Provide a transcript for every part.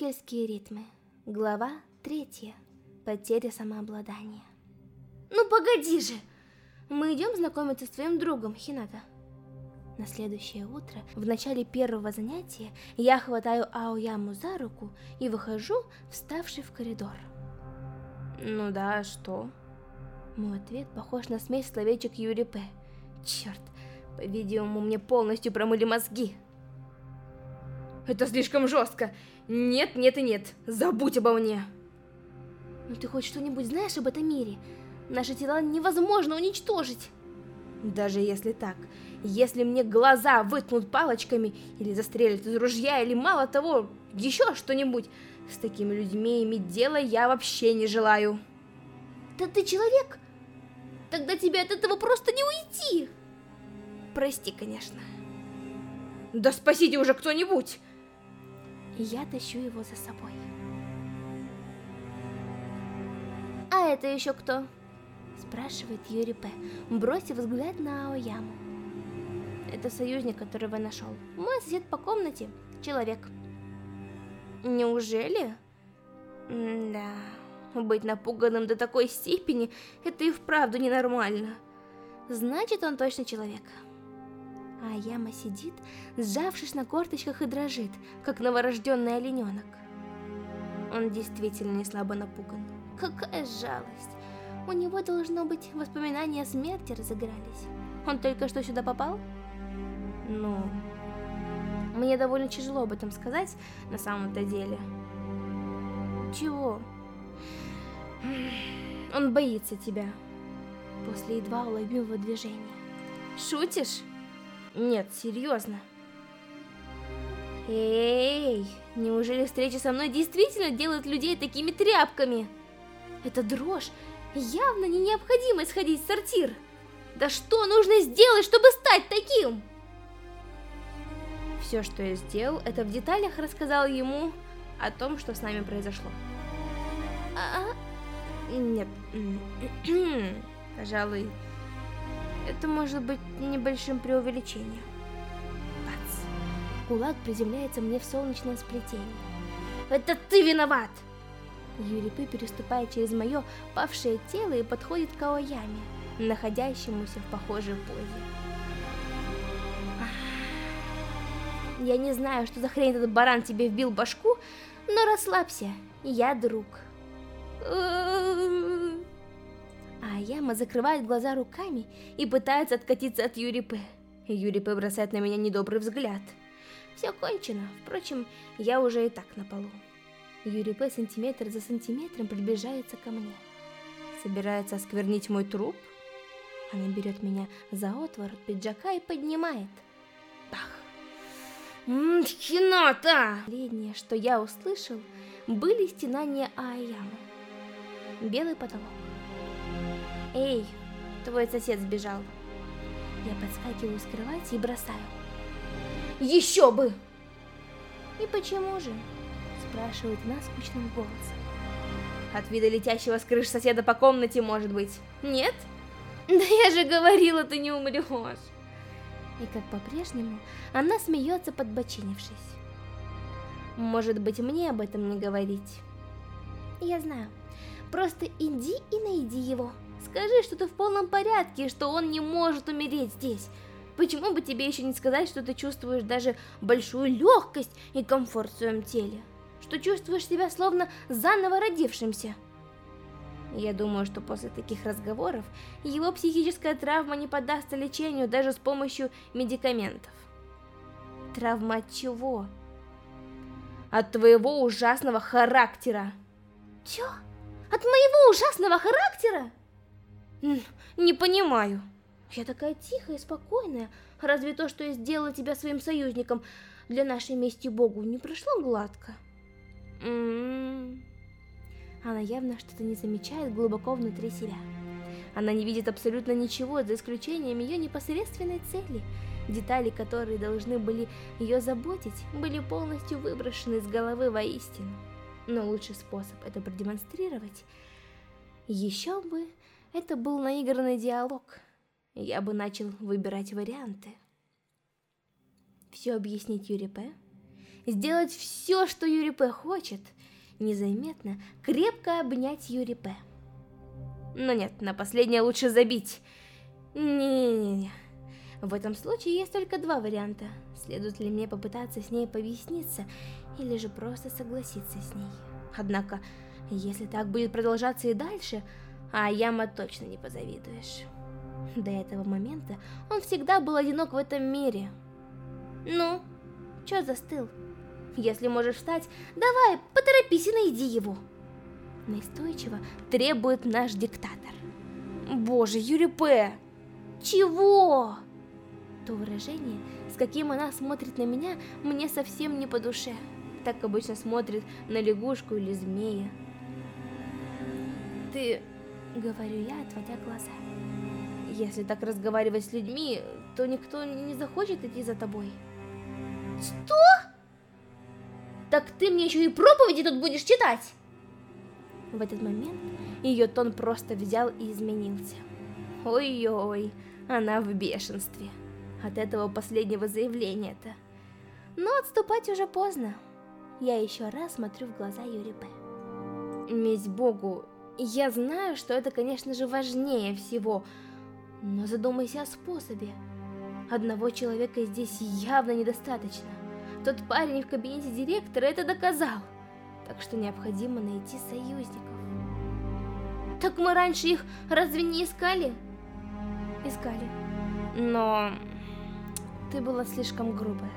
Ангельские ритмы. Глава третья. Потеря самообладания. Ну погоди же! Мы идем знакомиться с твоим другом, Хината. На следующее утро, в начале первого занятия, я хватаю Аояму за руку и выхожу, вставший в коридор. Ну да, что? Мой ответ похож на смесь словечек Юри П. Черт, по-видимому, мне полностью промыли мозги. Это слишком жестко. Нет, нет и нет. Забудь обо мне. Ну ты хоть что-нибудь знаешь об этом мире? Наши тела невозможно уничтожить. Даже если так, если мне глаза выткнут палочками, или застрелят из ружья, или мало того, еще что-нибудь, с такими людьми иметь дело я вообще не желаю. Да ты человек? Тогда тебе от этого просто не уйти. Прости, конечно. Да спасите уже кто-нибудь! Я тащу его за собой. А это еще кто? Спрашивает Юри П, бросив взгляд на Аояму. Это союзник, которого нашел. Мой сосед по комнате. Человек. Неужели? М да. Быть напуганным до такой степени, это и вправду ненормально. Значит, он точно человек. А Яма сидит, сжавшись на корточках и дрожит, как новорожденный олененок. Он действительно не слабо напуган. Какая жалость. У него, должно быть, воспоминания о смерти разыгрались. Он только что сюда попал? Ну, мне довольно тяжело об этом сказать на самом-то деле. Чего? Он боится тебя. После едва уловимого движения. Шутишь? Нет, серьезно. Эй, неужели встреча со мной действительно делает людей такими тряпками? Это дрожь явно не необходимо сходить в сортир. Да что нужно сделать, чтобы стать таким? Все, что я сделал, это в деталях рассказал ему о том, что с нами произошло. А, а? Нет, пожалуй, это может быть небольшим преувеличением. Бац! Кулак приземляется мне в солнечное сплетение. Это ты виноват! Юрипы переступает через мое павшее тело и подходит к Аояме, находящемуся в похожей позе. Я не знаю, что за хрень этот баран тебе вбил башку, но расслабься, я друг. А Яма закрывает глаза руками и пытается откатиться от Юрипы. Юрипы бросает на меня недобрый взгляд. Все кончено, впрочем, я уже и так на полу. Юрипе сантиметр за сантиметром приближается ко мне. Собирается осквернить мой труп? Она берет меня за отворот пиджака и поднимает. Ммм, Хината! Последнее, что я услышал, были стенания Аямы. Белый потолок. Эй, твой сосед сбежал. Я подскакиваю с кровати и бросаю. Еще бы! И почему же? Спрашивает она скучным голосом. От вида летящего с крыш соседа по комнате, может быть. Нет? Да я же говорила, ты не умрешь и как по-прежнему она смеется, подбочинившись. Может быть, мне об этом не говорить? Я знаю. Просто иди и найди его. Скажи, что ты в полном порядке, что он не может умереть здесь. Почему бы тебе еще не сказать, что ты чувствуешь даже большую легкость и комфорт в своем теле? Что чувствуешь себя словно заново родившимся? Я думаю, что после таких разговоров его психическая травма не поддастся лечению даже с помощью медикаментов. Травма от чего? От твоего ужасного характера. Чё? От моего ужасного характера? Не понимаю. Я такая тихая и спокойная. Разве то, что я сделала тебя своим союзником для нашей мести Богу, не прошло гладко? Она явно что-то не замечает глубоко внутри себя. Она не видит абсолютно ничего, за исключением ее непосредственной цели. Детали, которые должны были ее заботить, были полностью выброшены из головы воистину. Но лучший способ это продемонстрировать. Еще бы, это был наигранный диалог. Я бы начал выбирать варианты. Все объяснить Юрипе? сделать все, что Юрипе хочет, незаметно крепко обнять Юрипе. Но нет, на последнее лучше забить. Не-не-не. В этом случае есть только два варианта. Следует ли мне попытаться с ней повесниться, или же просто согласиться с ней. Однако, если так будет продолжаться и дальше, а Яма точно не позавидуешь. До этого момента он всегда был одинок в этом мире. Ну, чё застыл? Если можешь встать, давай, поторопись и найди его. Настойчиво требует наш диктатор. Боже, Юрий П. Чего? То выражение, с каким она смотрит на меня, мне совсем не по душе. Так обычно смотрит на лягушку или змея. Ты, говорю я, отводя глаза. Если так разговаривать с людьми, то никто не захочет идти за тобой. Что? Так ты мне еще и проповеди тут будешь читать? В этот момент ее тон просто взял и изменился. Ой-ой, она в бешенстве от этого последнего заявления-то. Но отступать уже поздно. Я еще раз смотрю в глаза Юри П. Месть Богу, я знаю, что это, конечно же, важнее всего, но задумайся о способе. Одного человека здесь явно недостаточно. Тот парень в кабинете директора это доказал. Так что необходимо найти союзников. Так мы раньше их разве не искали? Искали. Но ты была слишком грубая.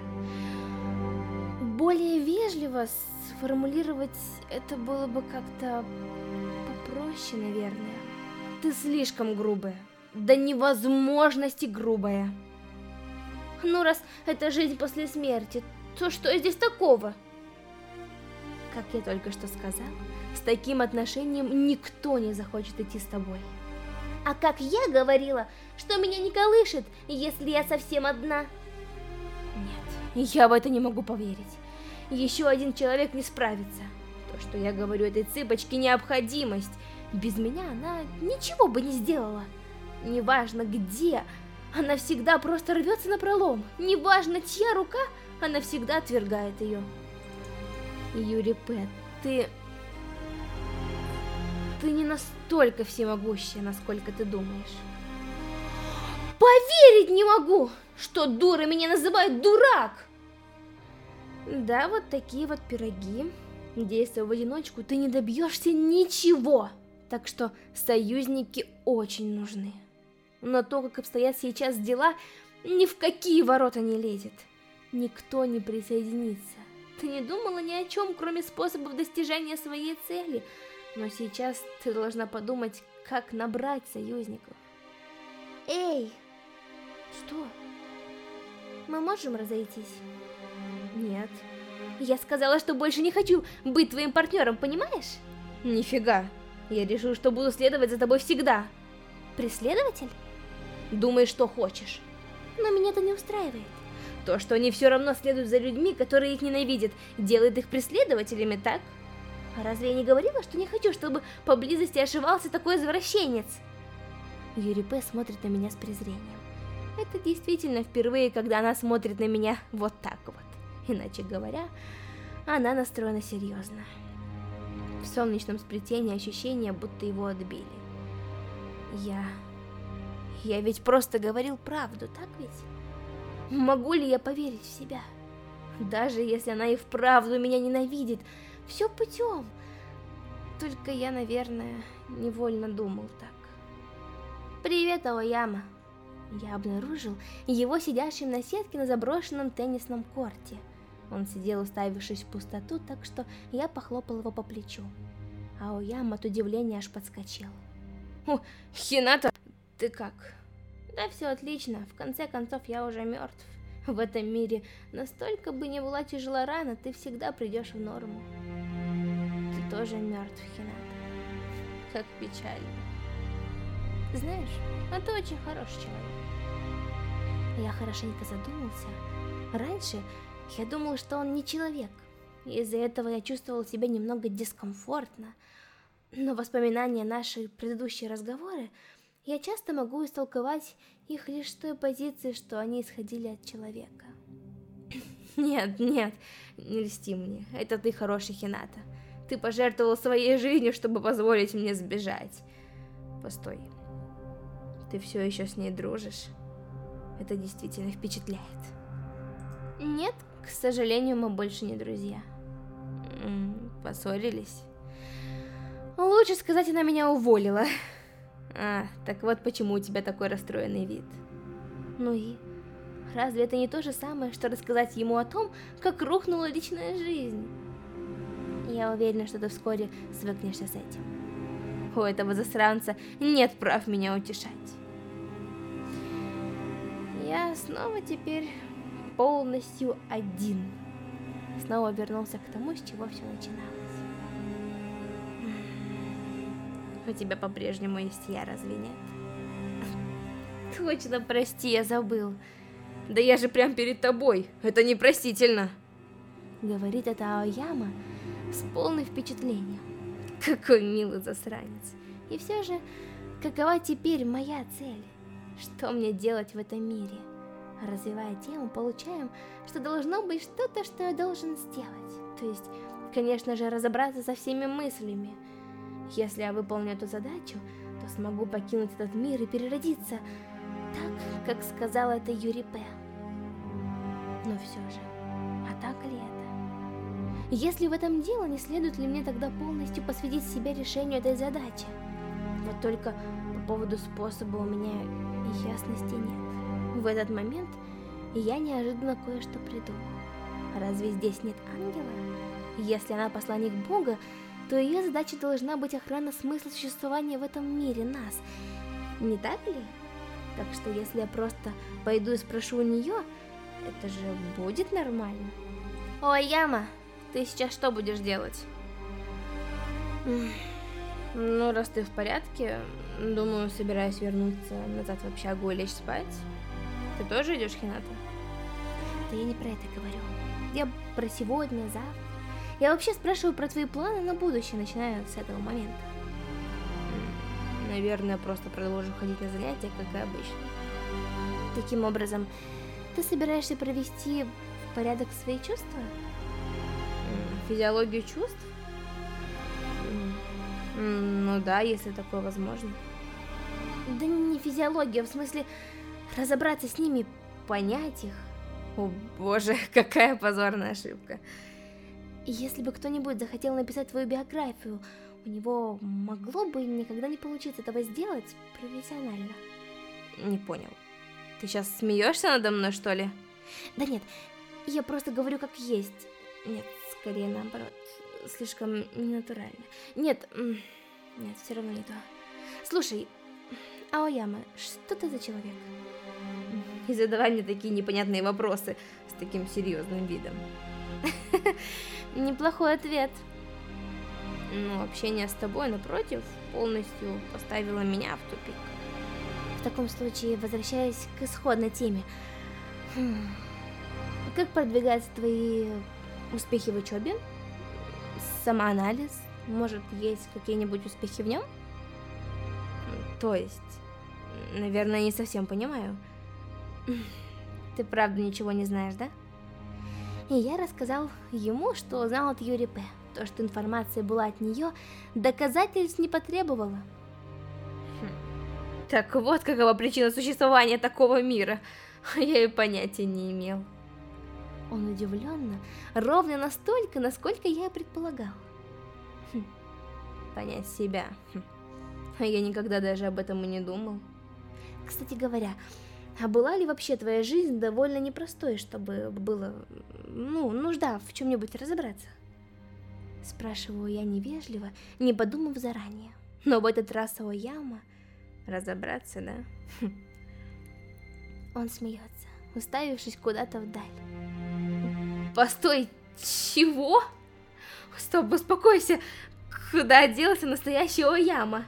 Более вежливо сформулировать это было бы как-то попроще, наверное. Ты слишком грубая. До невозможности грубая. Ну, раз это жизнь после смерти, то что здесь такого? Как я только что сказал, с таким отношением никто не захочет идти с тобой. А как я говорила, что меня не колышет, если я совсем одна? Нет, я в это не могу поверить. Еще один человек не справится. То, что я говорю этой цыпочке, необходимость. Без меня она ничего бы не сделала. Неважно где, она всегда просто рвется на пролом. Неважно чья рука, она всегда отвергает ее. Юрий Пэт, ты... Ты не настолько всемогущая, насколько ты думаешь. Поверить не могу, что дура меня называют дурак! Да, вот такие вот пироги. Действуя в одиночку, ты не добьешься ничего. Так что союзники очень нужны. Но то, как обстоят сейчас дела, ни в какие ворота не лезет. Никто не присоединится. Ты не думала ни о чем, кроме способов достижения своей цели. Но сейчас ты должна подумать, как набрать союзников. Эй! Что? Мы можем разойтись? Нет. Я сказала, что больше не хочу быть твоим партнером, понимаешь? Нифига. Я решил, что буду следовать за тобой всегда. Преследователь? Думай, что хочешь. Но меня это не устраивает. То, что они все равно следуют за людьми, которые их ненавидят, делает их преследователями, так? А разве я не говорила, что не хочу, чтобы поблизости ошивался такой извращенец? Юрий П. смотрит на меня с презрением. Это действительно впервые, когда она смотрит на меня вот так вот. Иначе говоря, она настроена серьезно. В солнечном сплетении ощущение, будто его отбили. Я... Я ведь просто говорил правду, так ведь? Могу ли я поверить в себя? Даже если она и вправду меня ненавидит, все путем. Только я, наверное, невольно думал так. Привет, Аояма. Я обнаружил его сидящим на сетке на заброшенном теннисном корте. Он сидел, уставившись в пустоту, так что я похлопал его по плечу. Аояма от удивления аж подскочил. «О, Хината, ты как?» Да все отлично, в конце концов я уже мертв. В этом мире настолько бы не была тяжела рана, ты всегда придешь в норму. Ты тоже мертв, Хината. Как печально. Знаешь, а ты очень хороший человек. Я хорошенько задумался. Раньше я думал, что он не человек. Из-за этого я чувствовал себя немного дискомфортно. Но воспоминания наши предыдущие разговоры я часто могу истолковать их лишь с той позиции, что они исходили от человека. Нет, нет, не льсти мне. Это ты хороший Хината. Ты пожертвовал своей жизнью, чтобы позволить мне сбежать. Постой. Ты все еще с ней дружишь? Это действительно впечатляет. Нет, к сожалению, мы больше не друзья. Поссорились? Лучше сказать, она меня уволила. А, так вот почему у тебя такой расстроенный вид. Ну и... Разве это не то же самое, что рассказать ему о том, как рухнула личная жизнь? Я уверена, что ты вскоре свыкнешься с этим. У этого засранца нет прав меня утешать. Я снова теперь полностью один. Снова вернулся к тому, с чего все начиналось. У тебя по-прежнему есть я, разве нет? Точно, прости, я забыл. Да я же прям перед тобой, это непростительно. Говорит это Аояма с полным впечатлением. Какой милый засранец. И все же, какова теперь моя цель? Что мне делать в этом мире? Развивая тему, получаем, что должно быть что-то, что я должен сделать. То есть, конечно же, разобраться со всеми мыслями. Если я выполню эту задачу, то смогу покинуть этот мир и переродиться, так, как сказал это Юрий П. Но все же, а так ли это? Если в этом дело, не следует ли мне тогда полностью посвятить себя решению этой задачи? Вот только по поводу способа у меня ясности нет. В этот момент я неожиданно кое-что придумал. Разве здесь нет ангела? Если она посланник Бога, то ее задача должна быть охрана смысла существования в этом мире нас. Не так ли? Так что если я просто пойду и спрошу у нее, это же будет нормально. О, Яма, ты сейчас что будешь делать? Ну, раз ты в порядке, думаю, собираюсь вернуться назад в общагу и лечь спать. Ты тоже идешь, Хината? Да я не про это говорю. Я про сегодня, завтра. Я вообще спрашиваю про твои планы на будущее, начиная с этого момента. Наверное, просто продолжу ходить на занятия, как и обычно. Таким образом, ты собираешься провести в порядок свои чувства? Физиологию чувств? Ну да, если такое возможно. Да не физиология, в смысле разобраться с ними, понять их. О боже, какая позорная ошибка. Если бы кто-нибудь захотел написать твою биографию, у него могло бы никогда не получиться этого сделать профессионально. Не понял. Ты сейчас смеешься надо мной, что ли? Да нет, я просто говорю как есть. Нет, скорее наоборот. Слишком ненатурально. Нет, нет, все равно не то. Слушай, Аояма, что ты за человек? Не задавай мне такие непонятные вопросы с таким серьезным видом. Неплохой ответ. Ну, общение с тобой, напротив, полностью поставило меня в тупик. В таком случае, возвращаясь к исходной теме, хм, как продвигаются твои успехи в учебе? Самоанализ? Может, есть какие-нибудь успехи в нем? То есть, наверное, не совсем понимаю. Ты правда ничего не знаешь, да? И я рассказал ему, что узнал от Юри П. То, что информация была от нее, доказательств не потребовало. Так вот какова причина существования такого мира. Я и понятия не имел. Он удивленно, ровно настолько, насколько я и предполагал. Хм. Понять себя. Хм. Я никогда даже об этом и не думал. Кстати говоря, а была ли вообще твоя жизнь довольно непростой, чтобы было, ну, нужда в чем-нибудь разобраться? Спрашиваю я невежливо, не подумав заранее. Но в этот раз Аояма Разобраться, да? Он смеется, уставившись куда-то вдаль. Постой, чего? Стоп, успокойся. Куда делся настоящий Ояма?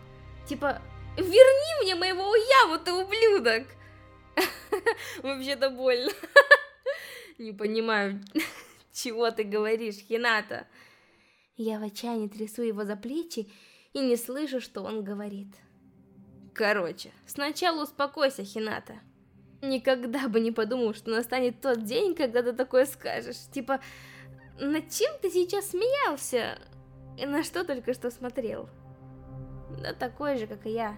Типа, верни мне моего Ояму, ты ублюдок! Вообще-то больно. Не понимаю, чего ты говоришь, Хината. Я в отчаянии трясу его за плечи и не слышу, что он говорит. Короче, сначала успокойся, Хината. Никогда бы не подумал, что настанет тот день, когда ты такое скажешь. Типа, над чем ты сейчас смеялся? И на что только что смотрел? Да такой же, как и я.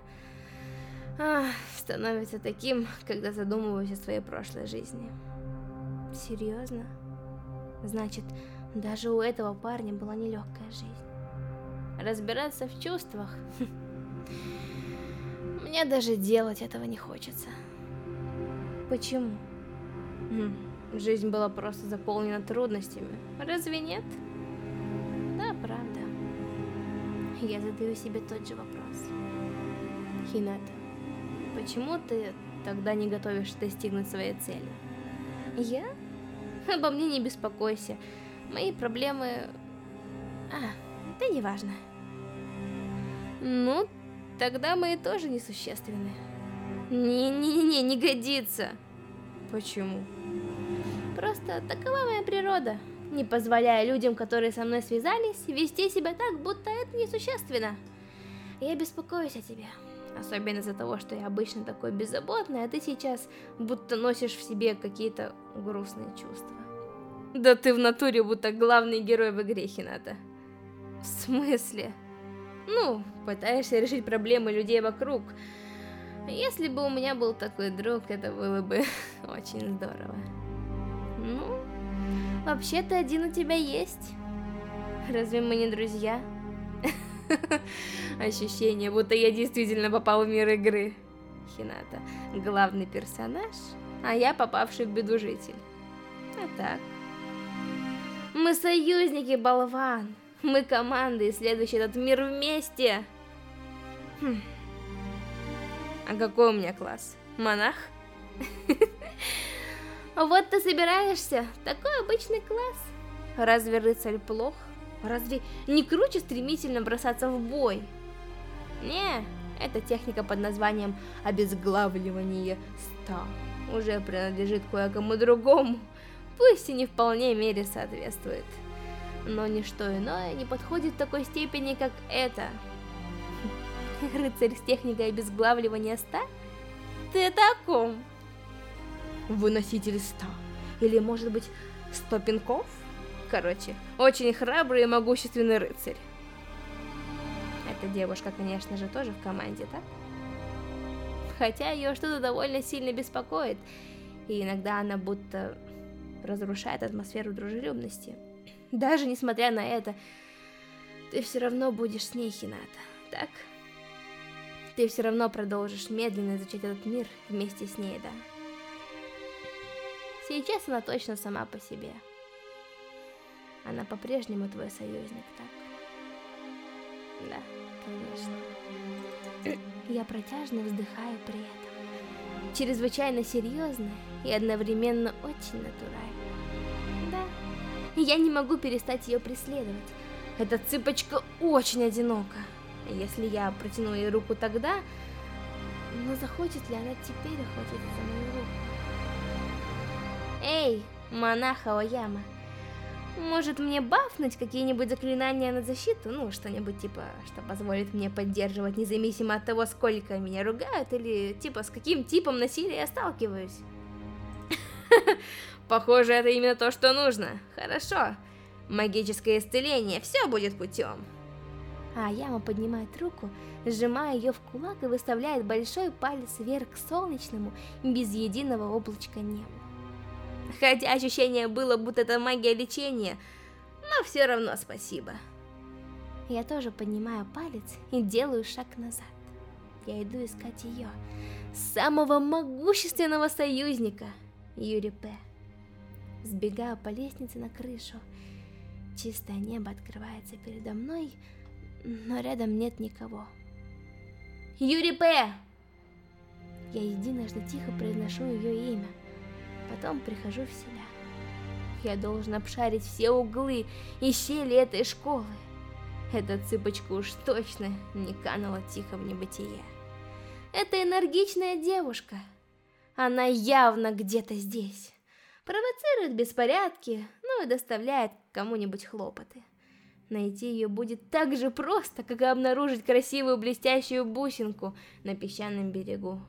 Становится таким, когда задумываюсь о своей прошлой жизни. Серьезно? Значит, даже у этого парня была нелегкая жизнь. Разбираться в чувствах? Мне даже делать этого не хочется. Почему? Жизнь была просто заполнена трудностями. Разве нет? Да, правда. Я задаю себе тот же вопрос. Хината, почему ты тогда не готовишься достигнуть своей цели? Я? Обо мне не беспокойся. Мои проблемы... А, да неважно. Ну, тогда мои тоже несущественны. Не-не-не, не годится. Почему? Просто такова моя природа. Не позволяя людям, которые со мной связались, вести себя так, будто это несущественно. Я беспокоюсь о тебе. Особенно из-за того, что я обычно такой беззаботный, а ты сейчас будто носишь в себе какие-то грустные чувства. Да ты в натуре будто главный герой в игре, Хината. В смысле? Ну, пытаешься решить проблемы людей вокруг. Если бы у меня был такой друг, это было бы очень здорово. Ну, вообще-то один у тебя есть. Разве мы не друзья? Ощущение, будто я действительно попал в мир игры. Хината, главный персонаж, а я попавший в беду житель. А так... Мы союзники, болван. Мы команда, исследующие этот мир вместе. Хм. А какой у меня класс? Монах? Вот ты собираешься. Такой обычный класс. Разве рыцарь плох? Разве не круче стремительно бросаться в бой? Не, эта техника под названием обезглавливание ста уже принадлежит кое-кому другому, пусть и не вполне мере соответствует. Но ничто иное не подходит в такой степени, как это. Рыцарь с техникой обезглавливания ста? Ты о ком? Выноситель ста. Или, может быть, сто пинков? Короче, очень храбрый и могущественный рыцарь. Эта девушка, конечно же, тоже в команде, так? Хотя ее что-то довольно сильно беспокоит, и иногда она будто разрушает атмосферу дружелюбности. Даже несмотря на это, ты все равно будешь с ней, Хината, так? Ты все равно продолжишь медленно изучать этот мир вместе с ней, да? Сейчас она точно сама по себе. Она по-прежнему твой союзник, так? Да, конечно. Я протяжно вздыхаю при этом. Чрезвычайно серьезно и одновременно очень натурально. Да, я не могу перестать ее преследовать. Эта цыпочка очень одинока. Если я протяну ей руку тогда, но захочет ли она теперь охотиться за мою руку? Эй, монах Аояма, может мне бафнуть какие-нибудь заклинания на защиту? Ну, что-нибудь типа, что позволит мне поддерживать независимо от того, сколько меня ругают, или типа с каким типом насилия я сталкиваюсь? Похоже, это именно то, что нужно. Хорошо. Магическое исцеление, все будет путем. А Яма поднимает руку, сжимая ее в кулак и выставляет большой палец вверх к солнечному, без единого облачка неба. Хотя ощущение было, будто это магия лечения, но все равно спасибо. Я тоже поднимаю палец и делаю шаг назад. Я иду искать ее, самого могущественного союзника, Юрипе. Сбегаю по лестнице на крышу. Чистое небо открывается передо мной, но рядом нет никого. Юрипе! Я единожды тихо произношу ее имя. Потом прихожу в себя. Я должен обшарить все углы и щели этой школы. Эта цыпочка уж точно не канула тихо в небытие. Это энергичная девушка. Она явно где-то здесь. Провоцирует беспорядки, ну и доставляет кому-нибудь хлопоты. Найти ее будет так же просто, как и обнаружить красивую блестящую бусинку на песчаном берегу.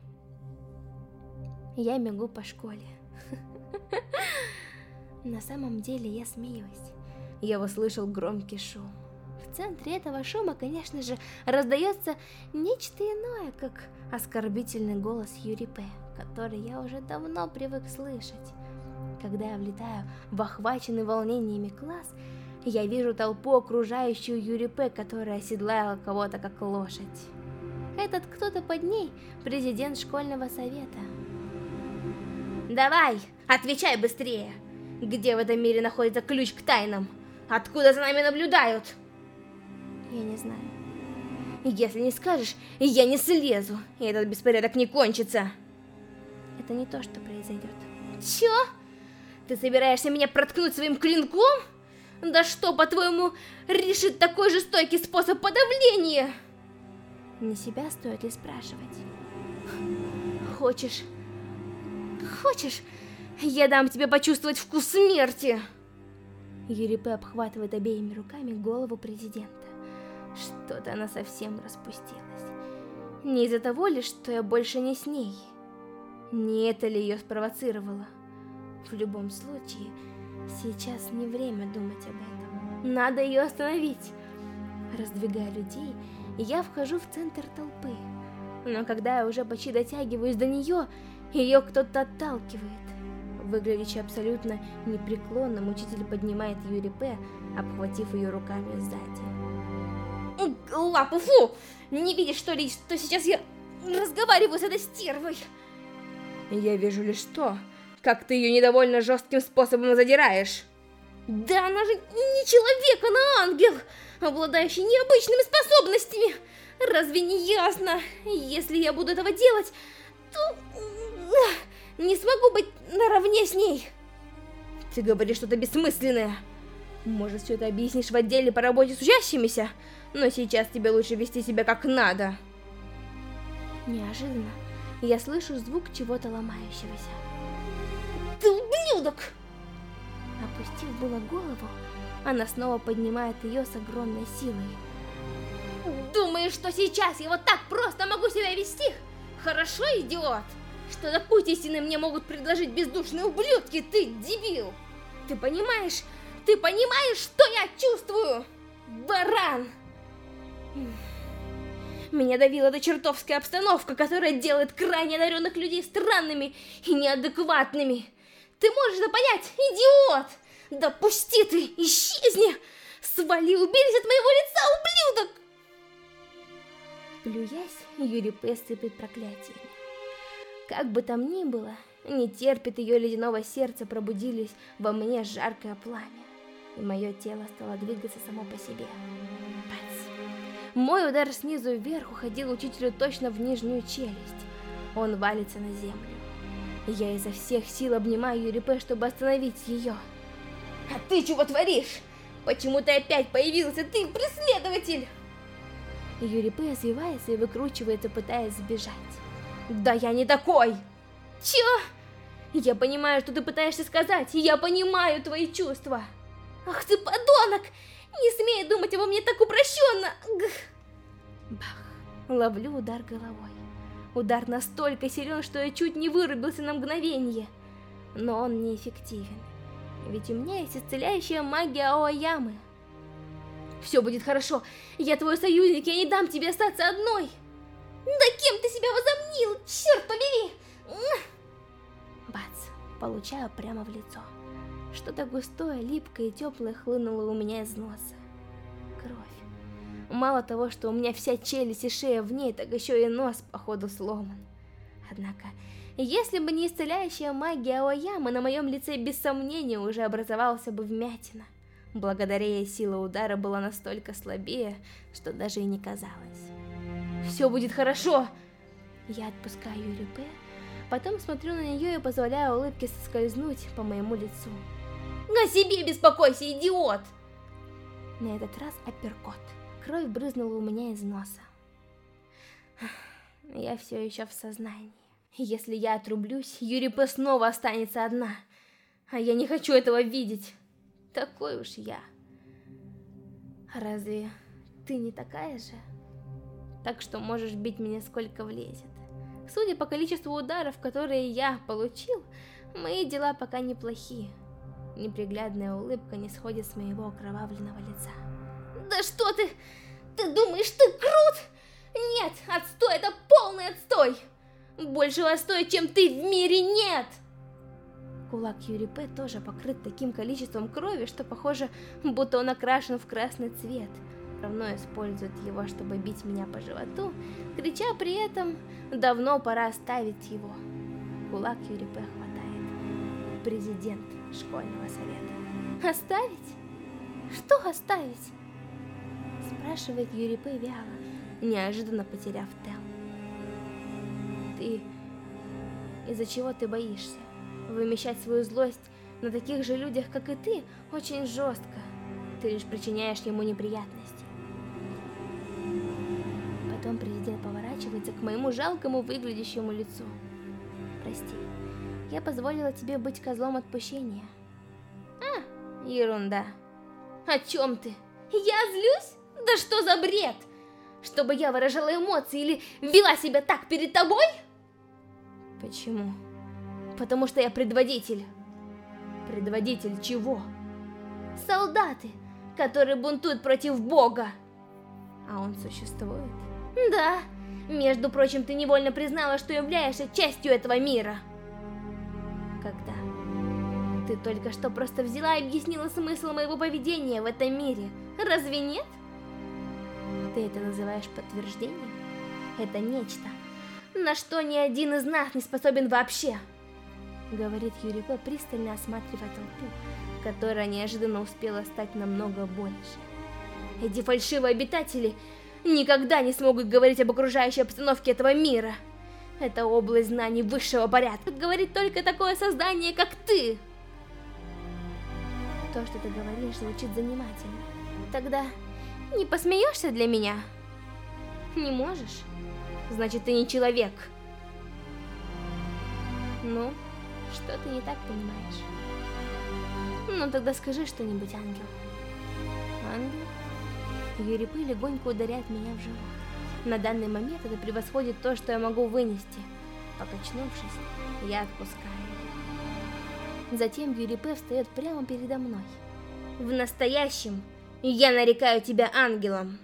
Я бегу по школе. На самом деле я смеюсь. Я услышал громкий шум. В центре этого шума, конечно же, раздается нечто иное, как оскорбительный голос Юри П, который я уже давно привык слышать. Когда я влетаю в охваченный волнениями класс, я вижу толпу, окружающую Юри П, которая оседлала кого-то как лошадь. Этот кто-то под ней президент школьного совета. Давай, отвечай быстрее! Где в этом мире находится ключ к тайнам? Откуда за нами наблюдают? Я не знаю. Если не скажешь, я не слезу, и этот беспорядок не кончится. Это не то, что произойдет. Чё? Ты собираешься меня проткнуть своим клинком? Да что, по-твоему, решит такой жестокий способ подавления? Не себя стоит ли спрашивать? Хочешь... Хочешь, я дам тебе почувствовать вкус смерти? Юрипе обхватывает обеими руками голову президента. Что-то она совсем распустилась. Не из-за того ли, что я больше не с ней? Не это ли ее спровоцировало? В любом случае, сейчас не время думать об этом. Надо ее остановить. Раздвигая людей, я вхожу в центр толпы. Но когда я уже почти дотягиваюсь до нее, ее кто-то отталкивает. Выглядящий абсолютно непреклонным, учитель поднимает Юри П, обхватив ее руками сзади. Лапу, фу! Не видишь, что ли, что сейчас я разговариваю с этой стервой? Я вижу лишь то, как ты ее недовольно жестким способом задираешь. Да она же не человек, она ангел, обладающий необычными способностями. Разве не ясно? Если я буду этого делать, то не смогу быть наравне с ней. Ты говоришь что-то бессмысленное. Может, все это объяснишь в отделе по работе с учащимися? Но сейчас тебе лучше вести себя как надо. Неожиданно я слышу звук чего-то ломающегося. Ты ублюдок! Опустив было голову, она снова поднимает ее с огромной силой. Думаешь, что сейчас я вот так просто могу себя вести? Хорошо, идиот? Что за путь истины мне могут предложить бездушные ублюдки, ты дебил? Ты понимаешь? Ты понимаешь, что я чувствую? Баран! Меня давила эта чертовская обстановка, которая делает крайне одаренных людей странными и неадекватными. Ты можешь это понять, идиот? Да пусти ты, исчезни! Свали, уберись от моего лица, ублюдок! Плюясь, Юрий П. сыпет проклятиями. Как бы там ни было, не терпит ее ледяного сердца, пробудились во мне жаркое пламя, и мое тело стало двигаться само по себе. Бац! Мой удар снизу вверх уходил учителю точно в нижнюю челюсть. Он валится на землю. Я изо всех сил обнимаю Юрипе, чтобы остановить ее. А ты чего творишь? Почему ты опять появился? Ты преследователь! Юрипе извивается и выкручивается, пытаясь сбежать. Да я не такой! Чё? Я понимаю, что ты пытаешься сказать, и я понимаю твои чувства. Ах ты подонок! Не смей думать обо мне так упрощенно! Бах! Ловлю удар головой. Удар настолько силен, что я чуть не вырубился на мгновение. Но он неэффективен. Ведь у меня есть исцеляющая магия Аоямы. Все будет хорошо. Я твой союзник, я не дам тебе остаться одной. Да кем ты себя возомнил? Черт побери! Бац! Получаю прямо в лицо. Что-то густое, липкое и теплое хлынуло у меня из носа. Кровь. Мало того, что у меня вся челюсть и шея в ней, так еще и нос, походу, сломан. Однако, если бы не исцеляющая магия Аоямы, на моем лице без сомнения уже образовался бы вмятина. Благодаря ей сила удара была настолько слабее, что даже и не казалось. Все будет хорошо. Я отпускаю Юрипе, потом смотрю на нее и позволяю улыбке соскользнуть по моему лицу. На себе беспокойся, идиот! На этот раз апперкот. Кровь брызнула у меня из носа. Я все еще в сознании. Если я отрублюсь, Юрипе снова останется одна. А я не хочу этого видеть. Такой уж я. Разве ты не такая же? Так что можешь бить меня сколько влезет. Судя по количеству ударов, которые я получил, мои дела пока неплохие. Неприглядная улыбка не сходит с моего окровавленного лица. Да что ты? Ты думаешь, ты крут? Нет, отстой, это полный отстой! Большего отстоя, чем ты в мире, нет! Кулак Юри П тоже покрыт таким количеством крови, что похоже, будто он окрашен в красный цвет. Равно использует его, чтобы бить меня по животу, крича при этом «давно пора оставить его». Кулак Юри П хватает. Президент школьного совета. «Оставить? Что оставить?» Спрашивает Юри П вяло, неожиданно потеряв темп. Ты... Из-за чего ты боишься? Вымещать свою злость на таких же людях, как и ты, очень жестко. Ты лишь причиняешь ему неприятности. Поворачивается к моему жалкому выглядящему лицу. Прости, я позволила тебе быть козлом отпущения. А, ерунда. О чем ты? Я злюсь? Да что за бред? Чтобы я выражала эмоции или вела себя так перед тобой? Почему? Потому что я предводитель. Предводитель чего? Солдаты, которые бунтуют против Бога. А он существует? Да. Между прочим, ты невольно признала, что являешься частью этого мира. Когда? Ты только что просто взяла и объяснила смысл моего поведения в этом мире. Разве нет? Ты это называешь подтверждением? Это нечто, на что ни один из нас не способен вообще. Говорит Юрико, пристально осматривая толпу, которая неожиданно успела стать намного больше. Эти фальшивые обитатели никогда не смогут говорить об окружающей обстановке этого мира. Это область знаний высшего порядка. Говорит только такое создание, как ты. То, что ты говоришь, звучит занимательно. Тогда не посмеешься для меня? Не можешь? Значит, ты не человек. Ну, что ты не так понимаешь? Ну, тогда скажи что-нибудь, ангел. Ангел? Юрипы легонько ударяет меня в живот. На данный момент это превосходит то, что я могу вынести. Покачнувшись, я отпускаю ее. Затем Юрипе встает прямо передо мной. В настоящем я нарекаю тебя ангелом.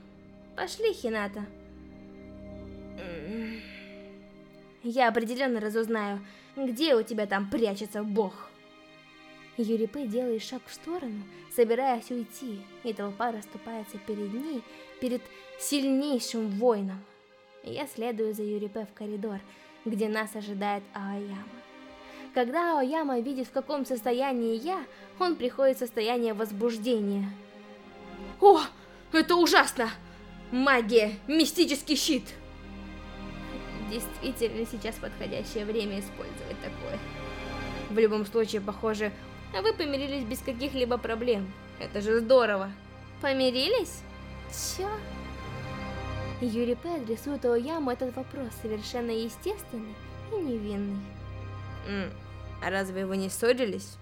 Пошли, Хината. Я определенно разузнаю, где у тебя там прячется бог. Юрипе делает шаг в сторону, собираясь уйти, и толпа расступается перед ней, перед сильнейшим воином. Я следую за Юрипе в коридор, где нас ожидает Аояма. Когда Аояма видит, в каком состоянии я, он приходит в состояние возбуждения. О, это ужасно! Магия, мистический щит! Действительно, сейчас подходящее время использовать такое. В любом случае, похоже, вы помирились без каких-либо проблем. Это же здорово. Помирились? Чё? Юрий П. адресует Ояму этот вопрос совершенно естественный и невинный. М а разве вы не ссорились?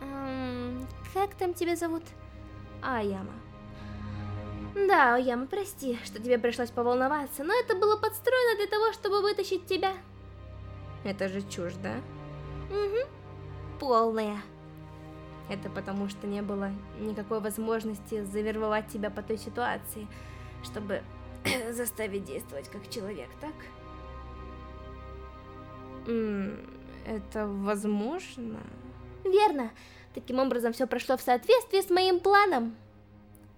Эм, как там тебя зовут? Аяма. Да, Ояма, прости, что тебе пришлось поволноваться, но это было подстроено для того, чтобы вытащить тебя. Это же чушь, да? Угу. Полная. Это потому, что не было никакой возможности завербовать тебя по той ситуации, чтобы заставить действовать как человек, так? Это возможно? Верно. Таким образом, все прошло в соответствии с моим планом.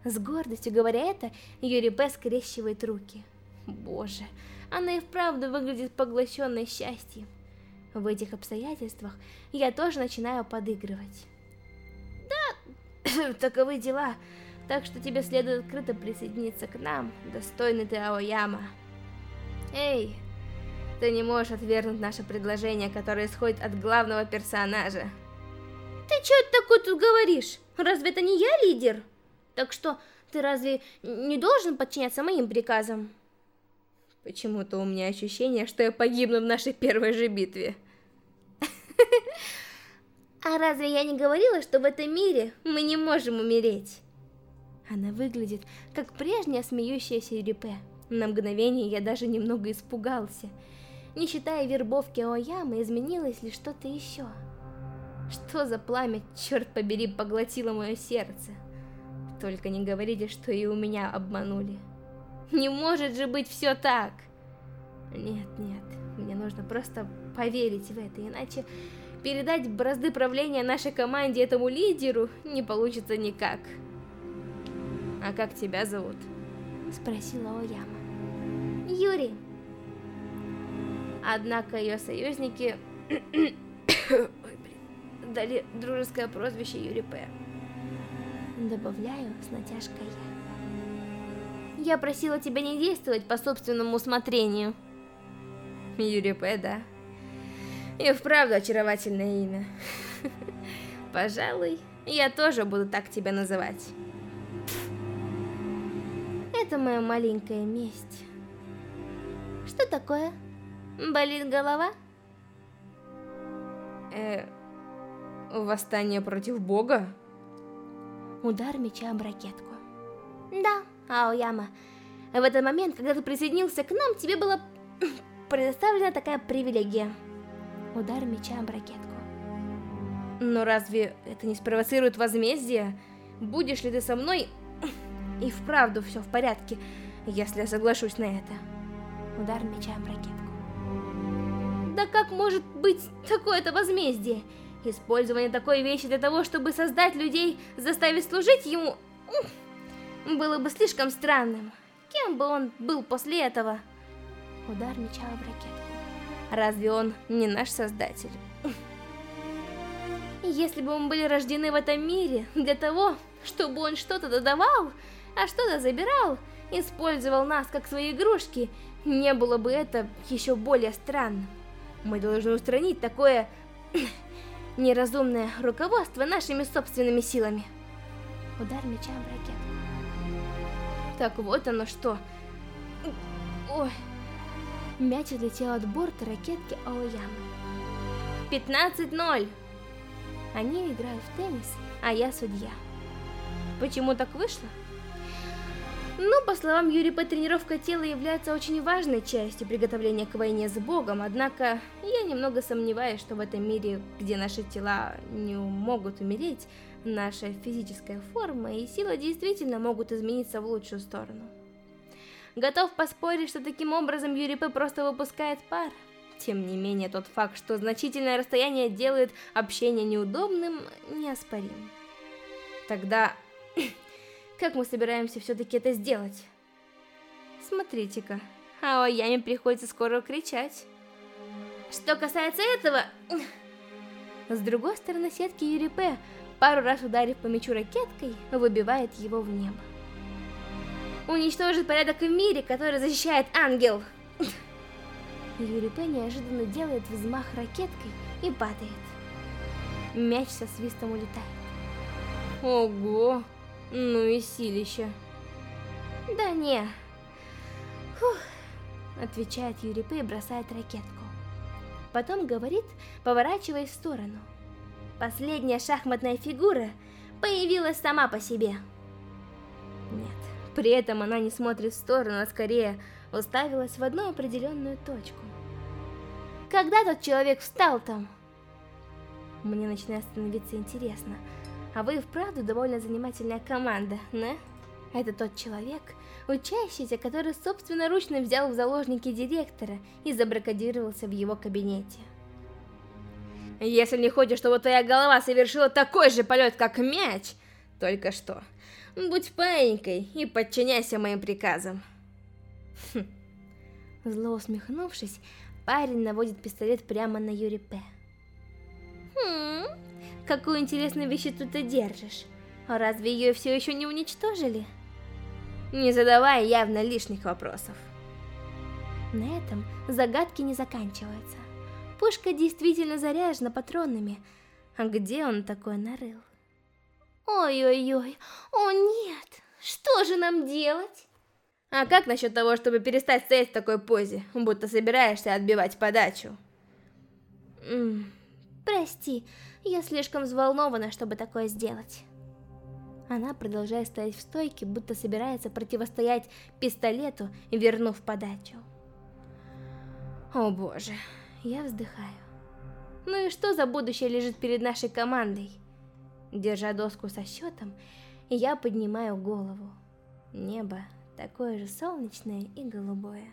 С гордостью говоря это, Юрий Б. скрещивает руки. Боже, она и вправду выглядит поглощенной счастьем. В этих обстоятельствах я тоже начинаю подыгрывать. Таковы дела, так что тебе следует открыто присоединиться к нам, достойный ты Аояма. Эй, ты не можешь отвергнуть наше предложение, которое исходит от главного персонажа. Ты что это такое тут говоришь? Разве это не я лидер? Так что, ты разве не должен подчиняться моим приказам? Почему-то у меня ощущение, что я погибну в нашей первой же битве. А разве я не говорила, что в этом мире мы не можем умереть? Она выглядит, как прежняя смеющаяся Юрипе. На мгновение я даже немного испугался. Не считая вербовки Оямы, изменилось ли что-то еще? Что за пламя, черт побери, поглотило мое сердце? Только не говорите, что и у меня обманули. Не может же быть все так! Нет, нет, мне нужно просто поверить в это, иначе передать бразды правления нашей команде этому лидеру не получится никак. А как тебя зовут? Спросила Ояма. Юрий. Однако ее союзники дали дружеское прозвище Юрий П. Добавляю с натяжкой я. Я просила тебя не действовать по собственному усмотрению. Юрий П, да. И вправду очаровательное имя. Пожалуй, я тоже буду так тебя называть. Это моя маленькая месть. Что такое? Болит голова? Э, восстание против бога? Удар меча об ракетку. Да, Аояма. В этот момент, когда ты присоединился к нам, тебе была предоставлена такая привилегия. Удар меча об ракетку. Но разве это не спровоцирует возмездие? Будешь ли ты со мной? И вправду все в порядке, если я соглашусь на это. Удар меча об ракетку. Да как может быть такое-то возмездие? Использование такой вещи для того, чтобы создать людей, заставить служить ему, было бы слишком странным. Кем бы он был после этого? Удар меча об ракетку. Разве он не наш создатель? Если бы мы были рождены в этом мире для того, чтобы он что-то додавал, а что-то забирал, использовал нас как свои игрушки, не было бы это еще более странным. Мы должны устранить такое неразумное руководство нашими собственными силами. Удар меча в ракету. Так вот оно что. Ой. Мяч отлетел от борта ракетки Аоямы. 15-0. Они играют в теннис, а я судья. Почему так вышло? Ну, по словам Юрипа, тренировка тела является очень важной частью приготовления к войне с Богом, однако я немного сомневаюсь, что в этом мире, где наши тела не могут умереть, наша физическая форма и сила действительно могут измениться в лучшую сторону. Готов поспорить, что таким образом Юрипе просто выпускает пар. Тем не менее, тот факт, что значительное расстояние делает общение неудобным, неоспорим. Тогда как мы собираемся все-таки это сделать? Смотрите-ка, а о яме приходится скоро кричать. Что касается этого... С другой стороны сетки Юрий П, пару раз ударив по мячу ракеткой, выбивает его в небо. Уничтожит порядок в мире, который защищает ангел. Юрий П неожиданно делает взмах ракеткой и падает. Мяч со свистом улетает. Ого! Ну и силище. Да не. Фух, отвечает Юрипе и бросает ракетку. Потом говорит, поворачиваясь в сторону. Последняя шахматная фигура появилась сама по себе. При этом она не смотрит в сторону, а скорее уставилась в одну определенную точку. Когда тот человек встал там? Мне начинает становиться интересно, а вы вправду довольно занимательная команда, да? Это тот человек, учащийся, который собственноручно взял в заложники директора и забракодировался в его кабинете. Если не хочешь, чтобы твоя голова совершила такой же полет, как мяч, только что, будь паинькой и подчиняйся моим приказам. Хм. Зло усмехнувшись, парень наводит пистолет прямо на Юри П. Хм, Какую интересную вещицу ты держишь? Разве ее все еще не уничтожили? Не задавай явно лишних вопросов. На этом загадки не заканчиваются. Пушка действительно заряжена патронами. А где он такой нарыл? Ой-ой-ой, о нет, что же нам делать? А как насчет того, чтобы перестать стоять в такой позе, будто собираешься отбивать подачу? М -м, прости, я слишком взволнована, чтобы такое сделать. Она продолжает стоять в стойке, будто собирается противостоять пистолету, вернув подачу. О боже, я вздыхаю. Ну и что за будущее лежит перед нашей командой? Держа доску со счетом, я поднимаю голову. Небо такое же солнечное и голубое.